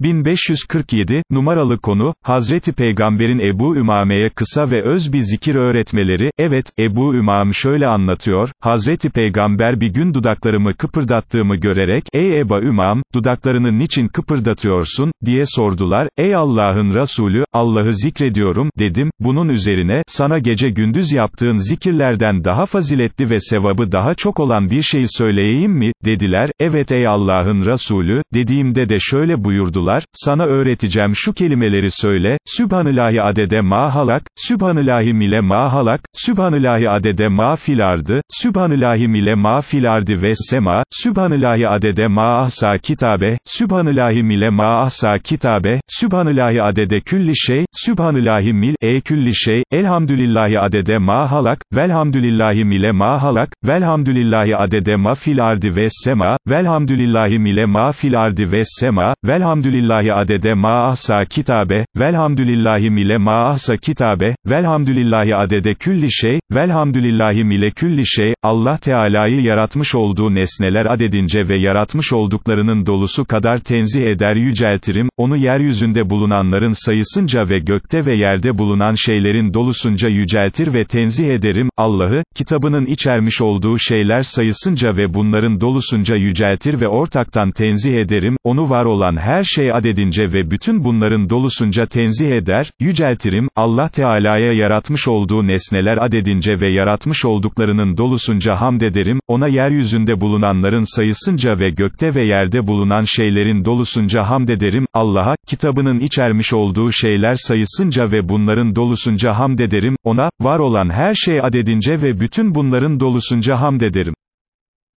1547, numaralı konu, Hazreti Peygamberin Ebu Ümame'ye kısa ve öz bir zikir öğretmeleri, evet, Ebu Ümam şöyle anlatıyor, Hazreti Peygamber bir gün dudaklarımı kıpırdattığımı görerek, ey Eba Ümam, dudaklarını niçin kıpırdatıyorsun, diye sordular, ey Allah'ın Resulü, Allah'ı zikrediyorum, dedim, bunun üzerine, sana gece gündüz yaptığın zikirlerden daha faziletli ve sevabı daha çok olan bir şey söyleyeyim mi, dediler, evet ey Allah'ın Resulü, dediğimde de şöyle buyurdular, sana öğreteceğim şu kelimeleri söyle, Sübhanillahi adede ma halak, Sübhanillahi mile ma halak, Sübhanillahi adede ma filardı, Sübhanillahi mile ma filardı ve sema, Sübhanillahi adede ma ahsa kitabe, Sübhanillahi mile ma ahsa kitabe, Sübhanillahi adede külli şey, Sübhanillahi mil, e külli şey, Elhamdülillahi adede ma halak, Velhamdülillahi mile ma halak, Velhamdülillahi adede ma fil ardi ve sema, Velhamdülillahi mile ma fil ardi ve sema, Velhamdülillahi adede ma ahsa kitabe, Velhamdülillahi mile ma ahsa kitabe, Velhamdülillahi adede külli şey, Velhamdülillahi mile külli şey, Allah Teala'yı yaratmış olduğu nesneler adedince ve yaratmış olduklarının dolusu kadar tenzih eder yüceltirim, onu yeryüzünde bulunanların sayısınca ve gökte ve yerde bulunan şeylerin dolusunca yüceltir ve tenzih ederim, Allah'ı, kitabının içermiş olduğu şeyler sayısınca ve bunların dolusunca yüceltir ve ortaktan tenzih ederim, onu var olan her şey adedince ve bütün bunların dolusunca tenzih eder, yüceltirim, Allah Teala'ya yaratmış olduğu nesneler adedince ve yaratmış olduklarının dolusunca hamd ederim, ona yeryüzünde bulunanların sayısınca ve gökte ve yerde bulunan şeylerin dolusunca hamd ederim, Allah'a, kitabının içermiş olduğu şeyler sayısınca ve bunların dolusunca hamd ederim, ona, var olan her şey adedince ve bütün bunların dolusunca hamd ederim.